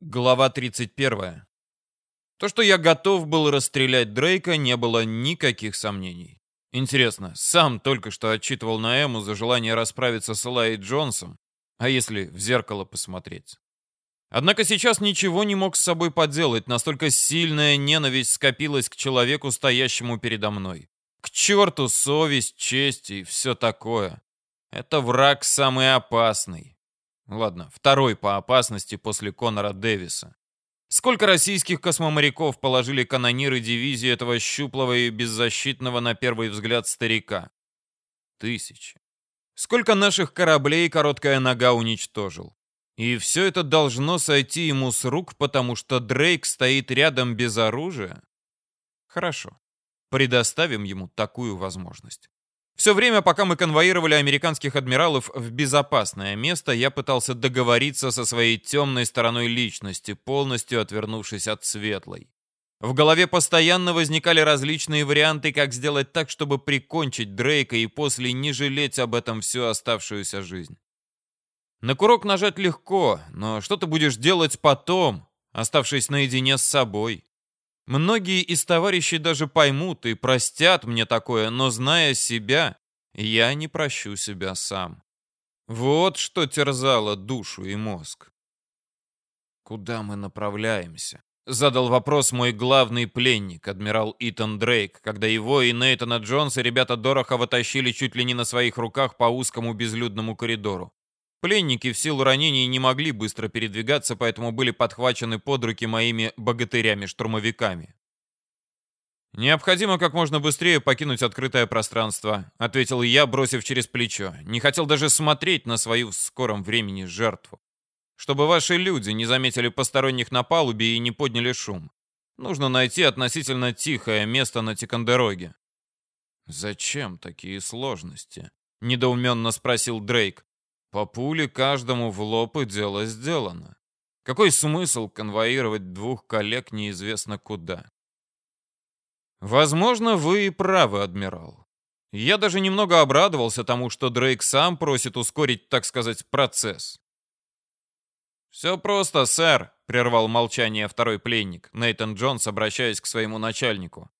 Глава 31. То, что я готов был расстрелять Дрейка, не было никаких сомнений. Интересно, сам только что отчитывал Наэму за желание расправиться с Элай Джонсом, а если в зеркало посмотреть? Однако сейчас ничего не мог с собой поделать, настолько сильная ненависть скопилась к человеку, стоящему передо мной. К черту совесть, честь и все такое. Это враг самый опасный. Ладно, второй по опасности после Конора Дэвиса. Сколько российских космоморяков положили канониры дивизии этого щуплого и беззащитного на первый взгляд старика? Тысячи. Сколько наших кораблей короткая нога уничтожил? И все это должно сойти ему с рук, потому что Дрейк стоит рядом без оружия? Хорошо. Предоставим ему такую возможность. Все время, пока мы конвоировали американских адмиралов в безопасное место, я пытался договориться со своей темной стороной личности, полностью отвернувшись от светлой. В голове постоянно возникали различные варианты, как сделать так, чтобы прикончить Дрейка и после не жалеть об этом всю оставшуюся жизнь. На курок нажать легко, но что ты будешь делать потом, оставшись наедине с собой? Многие из товарищей даже поймут и простят мне такое, но зная себя, я не прощу себя сам. Вот что терзало душу и мозг. «Куда мы направляемся?» — задал вопрос мой главный пленник, адмирал Итан Дрейк, когда его и Нейтана Джонса ребята Дорохова тащили чуть ли не на своих руках по узкому безлюдному коридору. Пленники в силу ранений не могли быстро передвигаться, поэтому были подхвачены под руки моими богатырями-штурмовиками. «Необходимо как можно быстрее покинуть открытое пространство», — ответил я, бросив через плечо. Не хотел даже смотреть на свою в скором времени жертву. «Чтобы ваши люди не заметили посторонних на палубе и не подняли шум. Нужно найти относительно тихое место на Тикандероге». «Зачем такие сложности?» — недоуменно спросил Дрейк. По пуле каждому в лоб и дело сделано. Какой смысл конвоировать двух коллег неизвестно куда? Возможно, вы и правы, адмирал. Я даже немного обрадовался тому, что Дрейк сам просит ускорить, так сказать, процесс. «Все просто, сэр», — прервал молчание второй пленник, Нейтан Джонс, обращаясь к своему начальнику.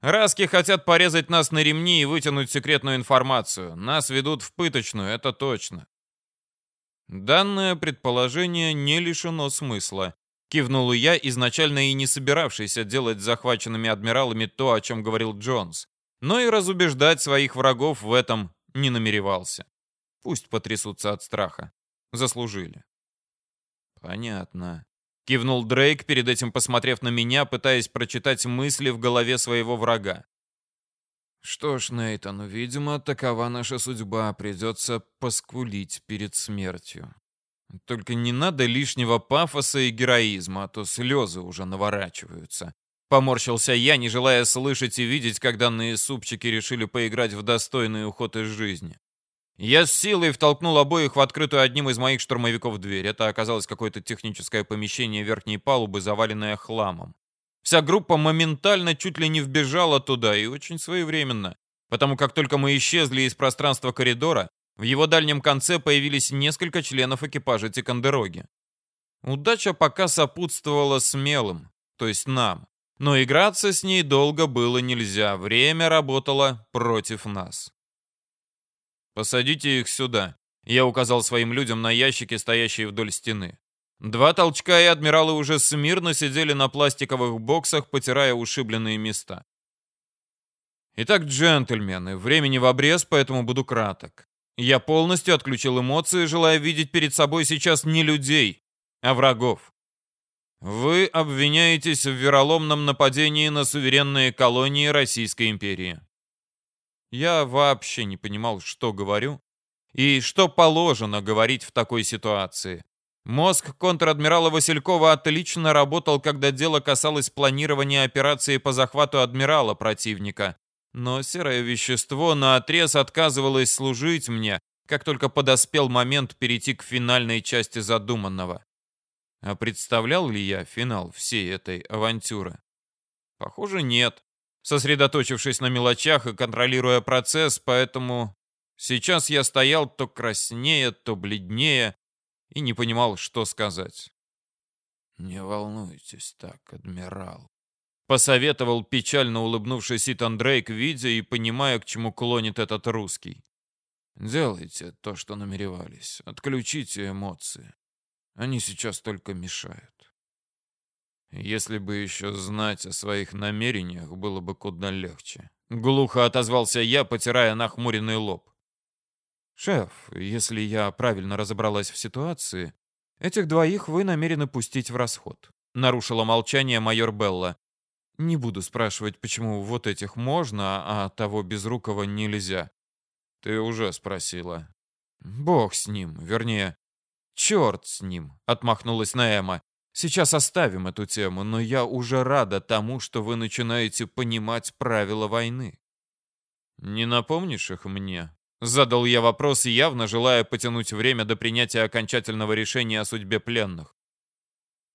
«Раски хотят порезать нас на ремни и вытянуть секретную информацию. Нас ведут в пыточную, это точно. Данное предположение не лишено смысла. Кивнул я, изначально и не собиравшийся делать захваченными адмиралами то, о чем говорил Джонс. Но и разубеждать своих врагов в этом не намеревался. Пусть потрясутся от страха. Заслужили. Понятно. Кивнул Дрейк, перед этим посмотрев на меня, пытаясь прочитать мысли в голове своего врага. Что ж, Нейтан, видимо, такова наша судьба. Придется поскулить перед смертью. Только не надо лишнего пафоса и героизма, а то слезы уже наворачиваются. Поморщился я, не желая слышать и видеть, как данные супчики решили поиграть в достойный уход из жизни. Я с силой втолкнул обоих в открытую одним из моих штурмовиков дверь. Это оказалось какое-то техническое помещение верхней палубы, заваленное хламом. Вся группа моментально чуть ли не вбежала туда, и очень своевременно, потому как только мы исчезли из пространства коридора, в его дальнем конце появились несколько членов экипажа Тикандероги. Удача пока сопутствовала смелым, то есть нам, но играться с ней долго было нельзя, время работало против нас. «Посадите их сюда», — я указал своим людям на ящики, стоящие вдоль стены. Два толчка, и адмиралы уже смирно сидели на пластиковых боксах, потирая ушибленные места. Итак, джентльмены, времени в обрез, поэтому буду краток. Я полностью отключил эмоции, желая видеть перед собой сейчас не людей, а врагов. Вы обвиняетесь в вероломном нападении на суверенные колонии Российской империи. Я вообще не понимал, что говорю и что положено говорить в такой ситуации. Мозг контр-адмирала Василькова отлично работал, когда дело касалось планирования операции по захвату адмирала противника. Но серое вещество наотрез отказывалось служить мне, как только подоспел момент перейти к финальной части задуманного. А представлял ли я финал всей этой авантюры? Похоже, нет. Сосредоточившись на мелочах и контролируя процесс, поэтому сейчас я стоял то краснее, то бледнее, и не понимал, что сказать. Не волнуйтесь так, адмирал. Посоветовал печально улыбнувшись Итан Дрейк, видя и понимая, к чему клонит этот русский. Делайте то, что намеревались. Отключите эмоции. Они сейчас только мешают. Если бы еще знать о своих намерениях, было бы куда легче. Глухо отозвался я, потирая нахмуренный лоб. «Шеф, если я правильно разобралась в ситуации, этих двоих вы намерены пустить в расход», — нарушила молчание майор Белла. «Не буду спрашивать, почему вот этих можно, а того безрукого нельзя. Ты уже спросила. Бог с ним, вернее, черт с ним, отмахнулась Наэма. Сейчас оставим эту тему, но я уже рада тому, что вы начинаете понимать правила войны. Не напомнишь их мне? Задал я вопрос, явно желая потянуть время до принятия окончательного решения о судьбе пленных.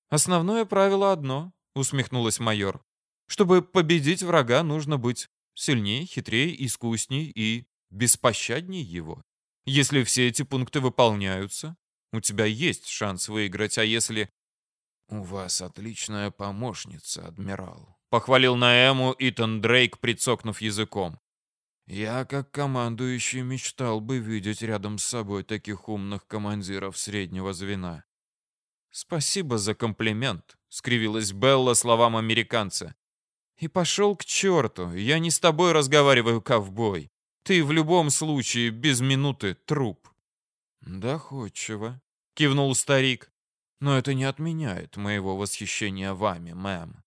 Основное правило одно, усмехнулась майор. Чтобы победить врага, нужно быть сильнее, хитрее, искусней и беспощадней его. Если все эти пункты выполняются, у тебя есть шанс выиграть, а если... «У вас отличная помощница, адмирал», — похвалил Наэму Итан Дрейк, прицокнув языком. «Я, как командующий, мечтал бы видеть рядом с собой таких умных командиров среднего звена». «Спасибо за комплимент», — скривилась Белла словам американца. «И пошел к черту, я не с тобой разговариваю, ковбой. Ты в любом случае без минуты труп. Доходчиво, кивнул старик. Но это не отменяет моего восхищения вами, мэм.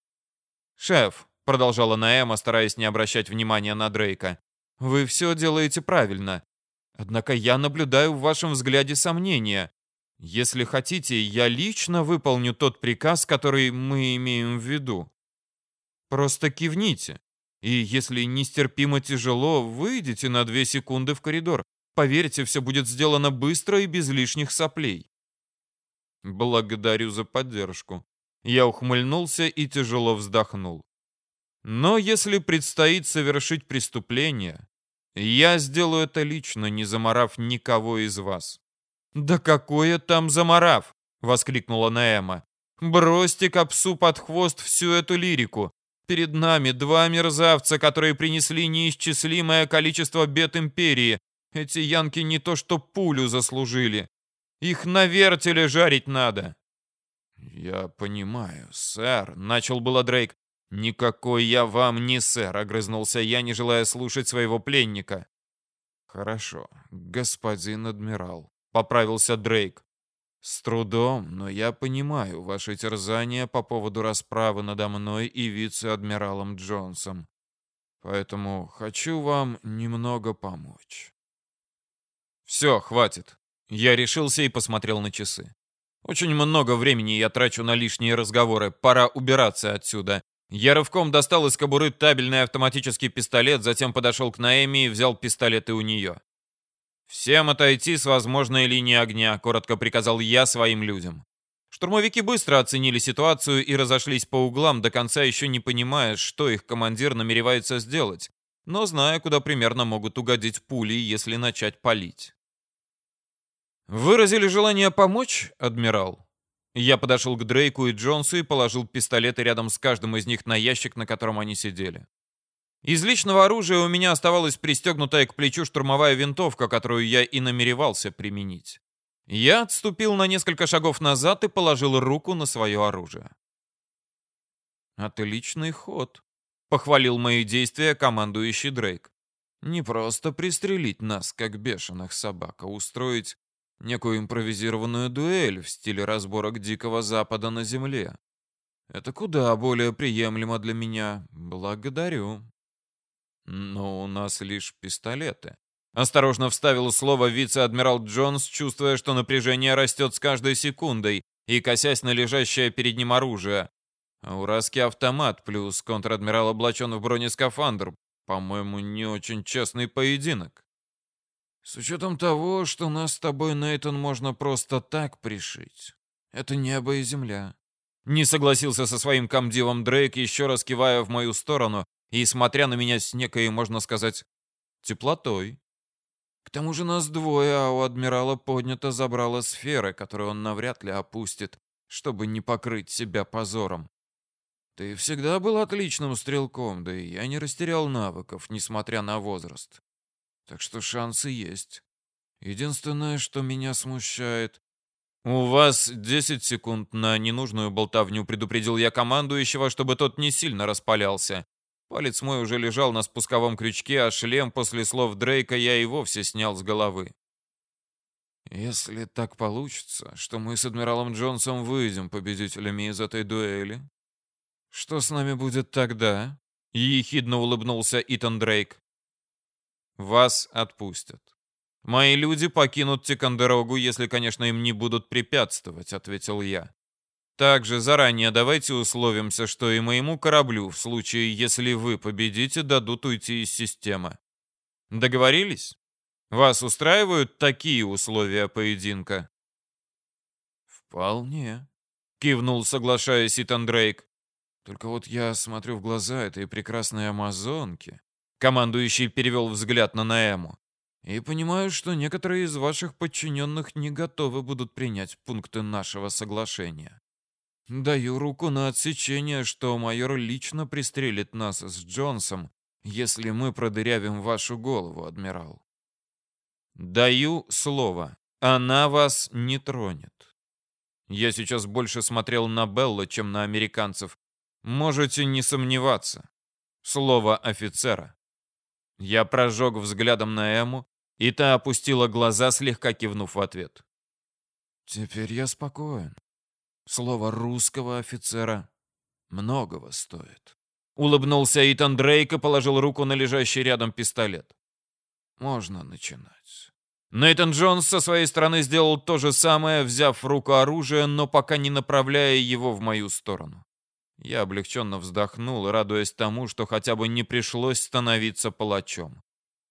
Шеф, продолжала Наэма, стараясь не обращать внимания на Дрейка. Вы все делаете правильно. Однако я наблюдаю в вашем взгляде сомнения. Если хотите, я лично выполню тот приказ, который мы имеем в виду. Просто кивните. И если нестерпимо тяжело, выйдите на две секунды в коридор. Поверьте, все будет сделано быстро и без лишних соплей. Благодарю за поддержку. Я ухмыльнулся и тяжело вздохнул. Но если предстоит совершить преступление, я сделаю это лично, не заморав никого из вас. Да какое там заморав? воскликнула Наэма. Бросьте капсу под хвост всю эту лирику. Перед нами два мерзавца, которые принесли неисчислимое количество бед империи. Эти янки не то что пулю заслужили. Их на вертеле жарить надо. Я понимаю, сэр, начал было Дрейк. Никакой я вам не сэр, огрызнулся я, не желая слушать своего пленника. Хорошо, господин адмирал, поправился Дрейк. С трудом, но я понимаю ваши терзания по поводу расправы надо мной и вице-адмиралом Джонсом. Поэтому хочу вам немного помочь. Все, хватит. Я решился и посмотрел на часы. Очень много времени я трачу на лишние разговоры. Пора убираться отсюда. Я рывком достал из кобуры табельный автоматический пистолет, затем подошел к Наэми и взял пистолет и у нее. «Всем отойти с возможной линии огня», — коротко приказал я своим людям. Штурмовики быстро оценили ситуацию и разошлись по углам, до конца еще не понимая, что их командир намеревается сделать, но зная, куда примерно могут угодить пули, если начать палить. «Выразили желание помочь, адмирал?» Я подошел к Дрейку и Джонсу и положил пистолеты рядом с каждым из них на ящик, на котором они сидели. Из личного оружия у меня оставалась пристегнутая к плечу штурмовая винтовка, которую я и намеревался применить. Я отступил на несколько шагов назад и положил руку на свое оружие. «Отличный ход», — похвалил мои действия командующий Дрейк. «Не просто пристрелить нас, как бешеных собак, а устроить некую импровизированную дуэль в стиле разборок Дикого Запада на Земле. Это куда более приемлемо для меня. Благодарю». Но у нас лишь пистолеты. Осторожно вставил слово вице-адмирал Джонс, чувствуя, что напряжение растет с каждой секундой и косясь на лежащее перед ним оружие. А у Раски автомат плюс контр-адмирал облачен в бронескафандр. По-моему, не очень честный поединок. С учетом того, что нас с тобой, Нейтон, можно просто так пришить. Это небо и земля. Не согласился со своим комдивом Дрейк, еще раз кивая в мою сторону, и смотря на меня с некой, можно сказать, теплотой. К тому же нас двое, а у адмирала поднято забрало сферы, которую он навряд ли опустит, чтобы не покрыть себя позором. Ты всегда был отличным стрелком, да и я не растерял навыков, несмотря на возраст. Так что шансы есть. Единственное, что меня смущает... «У вас 10 секунд на ненужную болтовню», предупредил я командующего, чтобы тот не сильно распалялся. Палец мой уже лежал на спусковом крючке, а шлем после слов Дрейка я и вовсе снял с головы. «Если так получится, что мы с адмиралом Джонсом выйдем победителями из этой дуэли, что с нами будет тогда?» — ехидно улыбнулся Итан Дрейк. «Вас отпустят. Мои люди покинут Тикандерогу, если, конечно, им не будут препятствовать», — ответил я. «Также заранее давайте условимся, что и моему кораблю, в случае, если вы победите, дадут уйти из системы. Договорились?» Вас устраивают такие условия поединка? Вполне, кивнул, соглашаясь Итан Дрейк. Только вот я смотрю в глаза этой прекрасной амазонки. Командующий перевел взгляд на Наэму. И понимаю, что некоторые из ваших подчиненных не готовы будут принять пункты нашего соглашения. Даю руку на отсечение, что майор лично пристрелит нас с Джонсом, если мы продырявим вашу голову, адмирал. Даю слово, она вас не тронет. Я сейчас больше смотрел на Белла, чем на американцев. Можете не сомневаться. Слово офицера. Я прожег взглядом на Эму, и та опустила глаза, слегка кивнув в ответ. Теперь я спокоен. Слово русского офицера многого стоит. Улыбнулся Итан Дрейк и положил руку на лежащий рядом пистолет. Можно начинать. Нейтан Джонс со своей стороны сделал то же самое, взяв в руку оружие, но пока не направляя его в мою сторону. Я облегченно вздохнул, радуясь тому, что хотя бы не пришлось становиться палачом.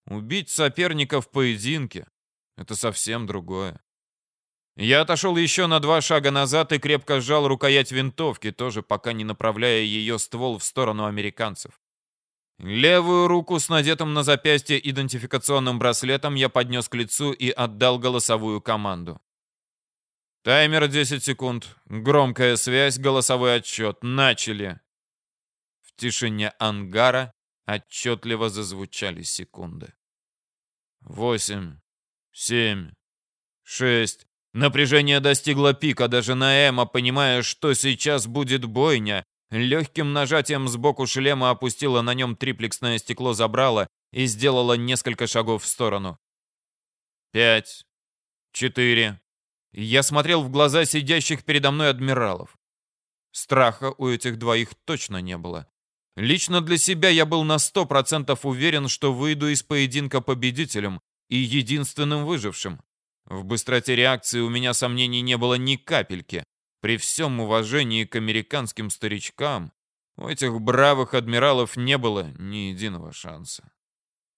Убить соперника в поединке — это совсем другое. Я отошел еще на два шага назад и крепко сжал рукоять винтовки, тоже пока не направляя ее ствол в сторону американцев. Левую руку с надетым на запястье идентификационным браслетом я поднес к лицу и отдал голосовую команду. Таймер 10 секунд. Громкая связь, голосовой отчет. Начали. В тишине ангара отчетливо зазвучали секунды. Восемь, семь, шесть. Напряжение достигло пика, даже Наэма, понимая, что сейчас будет бойня, Легким нажатием сбоку шлема опустила на нем триплексное стекло забрала и сделала несколько шагов в сторону. Пять. Четыре. Я смотрел в глаза сидящих передо мной адмиралов. Страха у этих двоих точно не было. Лично для себя я был на сто процентов уверен, что выйду из поединка победителем и единственным выжившим. В быстроте реакции у меня сомнений не было ни капельки. При всем уважении к американским старичкам, у этих бравых адмиралов не было ни единого шанса.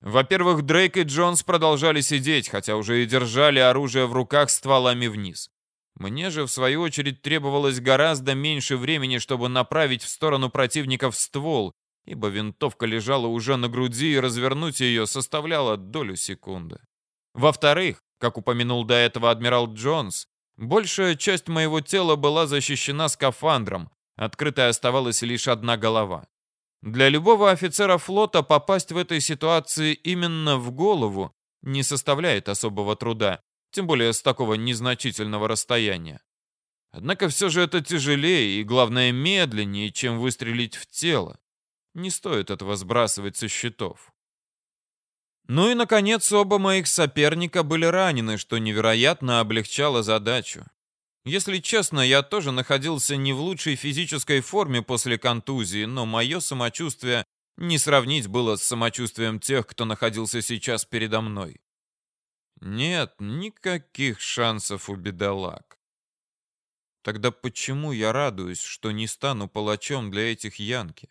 Во-первых, Дрейк и Джонс продолжали сидеть, хотя уже и держали оружие в руках стволами вниз. Мне же, в свою очередь, требовалось гораздо меньше времени, чтобы направить в сторону противников ствол, ибо винтовка лежала уже на груди, и развернуть ее составляло долю секунды. Во-вторых, как упомянул до этого адмирал Джонс, Большая часть моего тела была защищена скафандром, открытой оставалась лишь одна голова. Для любого офицера флота попасть в этой ситуации именно в голову не составляет особого труда, тем более с такого незначительного расстояния. Однако все же это тяжелее и, главное, медленнее, чем выстрелить в тело. Не стоит этого сбрасывать со счетов. Ну и, наконец, оба моих соперника были ранены, что невероятно облегчало задачу. Если честно, я тоже находился не в лучшей физической форме после контузии, но мое самочувствие не сравнить было с самочувствием тех, кто находился сейчас передо мной. Нет никаких шансов у бедолаг. Тогда почему я радуюсь, что не стану палачом для этих янки?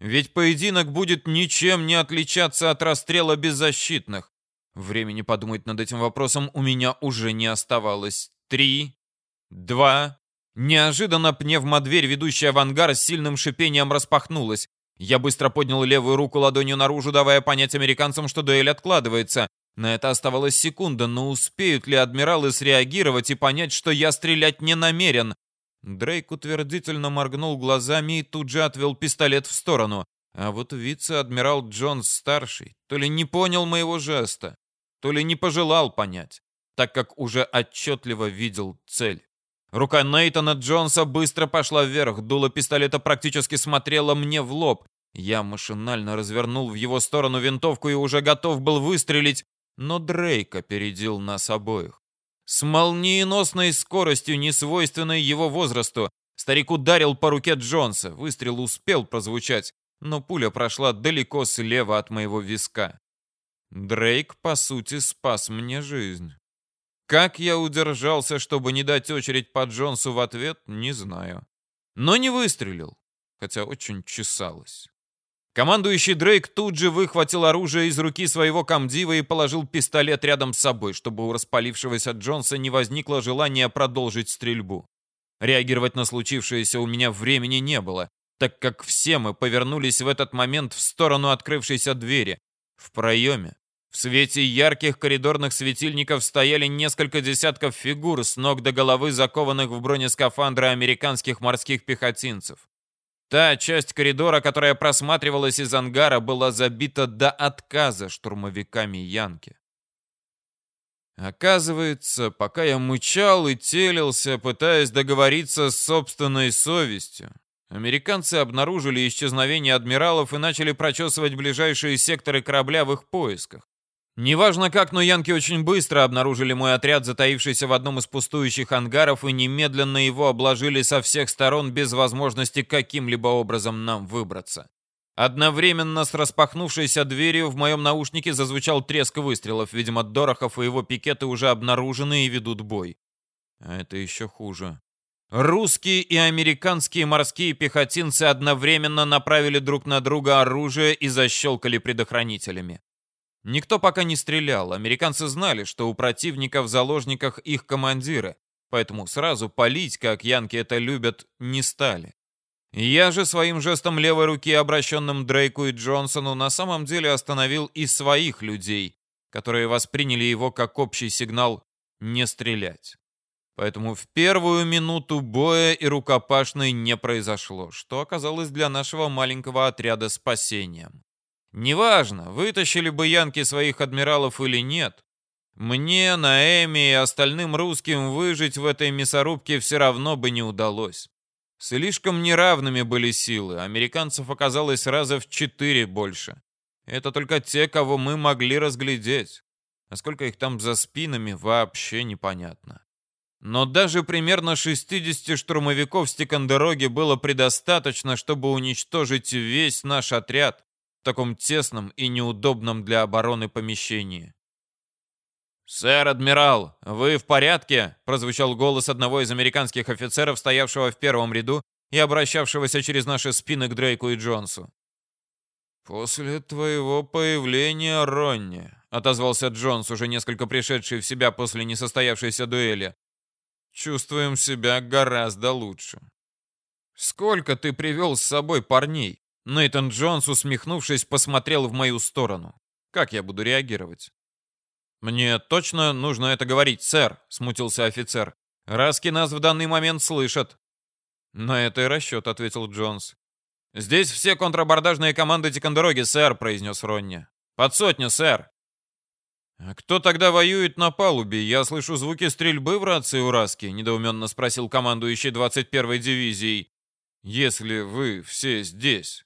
Ведь поединок будет ничем не отличаться от расстрела беззащитных. Времени подумать над этим вопросом у меня уже не оставалось. Три, два... Неожиданно пневмодверь, ведущая в ангар, с сильным шипением распахнулась. Я быстро поднял левую руку ладонью наружу, давая понять американцам, что дуэль откладывается. На это оставалась секунда, но успеют ли адмиралы среагировать и понять, что я стрелять не намерен? Дрейк утвердительно моргнул глазами и тут же отвел пистолет в сторону. А вот вице-адмирал Джонс-старший то ли не понял моего жеста, то ли не пожелал понять, так как уже отчетливо видел цель. Рука Нейтана Джонса быстро пошла вверх, дуло пистолета практически смотрело мне в лоб. Я машинально развернул в его сторону винтовку и уже готов был выстрелить, но Дрейк опередил нас обоих. С молниеносной скоростью, несвойственной его возрасту, старик ударил по руке Джонса. Выстрел успел прозвучать, но пуля прошла далеко слева от моего виска. Дрейк, по сути, спас мне жизнь. Как я удержался, чтобы не дать очередь по Джонсу в ответ, не знаю. Но не выстрелил, хотя очень чесалось. Командующий Дрейк тут же выхватил оружие из руки своего комдива и положил пистолет рядом с собой, чтобы у распалившегося Джонса не возникло желания продолжить стрельбу. Реагировать на случившееся у меня времени не было, так как все мы повернулись в этот момент в сторону открывшейся двери. В проеме, в свете ярких коридорных светильников стояли несколько десятков фигур с ног до головы, закованных в бронескафандры американских морских пехотинцев. Та часть коридора, которая просматривалась из ангара, была забита до отказа штурмовиками Янки. Оказывается, пока я мычал и телился, пытаясь договориться с собственной совестью, американцы обнаружили исчезновение адмиралов и начали прочесывать ближайшие секторы корабля в их поисках. Неважно как, но янки очень быстро обнаружили мой отряд, затаившийся в одном из пустующих ангаров, и немедленно его обложили со всех сторон без возможности каким-либо образом нам выбраться. Одновременно с распахнувшейся дверью в моем наушнике зазвучал треск выстрелов. Видимо, Дорохов и его пикеты уже обнаружены и ведут бой. А это еще хуже. Русские и американские морские пехотинцы одновременно направили друг на друга оружие и защелкали предохранителями. Никто пока не стрелял. Американцы знали, что у противника в заложниках их командиры, поэтому сразу палить, как янки это любят, не стали. Я же своим жестом левой руки, обращенным Дрейку и Джонсону, на самом деле остановил и своих людей, которые восприняли его как общий сигнал не стрелять. Поэтому в первую минуту боя и рукопашной не произошло, что оказалось для нашего маленького отряда спасением. Неважно, вытащили бы янки своих адмиралов или нет. Мне, Наэме и остальным русским выжить в этой мясорубке все равно бы не удалось. Слишком неравными были силы, американцев оказалось раза в четыре больше. Это только те, кого мы могли разглядеть. А сколько их там за спинами, вообще непонятно. Но даже примерно 60 штурмовиков с Тикандероги было предостаточно, чтобы уничтожить весь наш отряд, в таком тесном и неудобном для обороны помещении. «Сэр, адмирал, вы в порядке?» — прозвучал голос одного из американских офицеров, стоявшего в первом ряду и обращавшегося через наши спины к Дрейку и Джонсу. «После твоего появления, Ронни», — отозвался Джонс, уже несколько пришедший в себя после несостоявшейся дуэли, — «чувствуем себя гораздо лучше». «Сколько ты привел с собой парней?» Нейтан Джонс, усмехнувшись, посмотрел в мою сторону. Как я буду реагировать? «Мне точно нужно это говорить, сэр», — смутился офицер. «Раски нас в данный момент слышат». «На это и расчет», — ответил Джонс. «Здесь все контрабордажные команды Тикандероги, сэр», — произнес Ронни. «Под сотню, сэр». «А кто тогда воюет на палубе? Я слышу звуки стрельбы в рации у Раски», — недоуменно спросил командующий 21-й дивизией. «Если вы все здесь».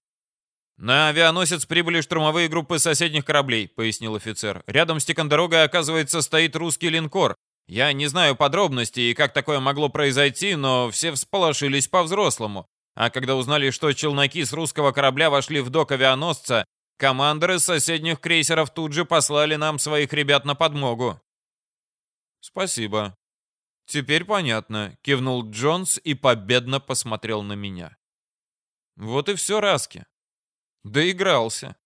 «На авианосец прибыли штурмовые группы соседних кораблей», — пояснил офицер. «Рядом с Тикандерогой, оказывается, стоит русский линкор. Я не знаю подробностей и как такое могло произойти, но все всполошились по-взрослому. А когда узнали, что челноки с русского корабля вошли в док авианосца, командоры соседних крейсеров тут же послали нам своих ребят на подмогу». «Спасибо. Теперь понятно», — кивнул Джонс и победно посмотрел на меня. «Вот и все, Раски. Доигрался.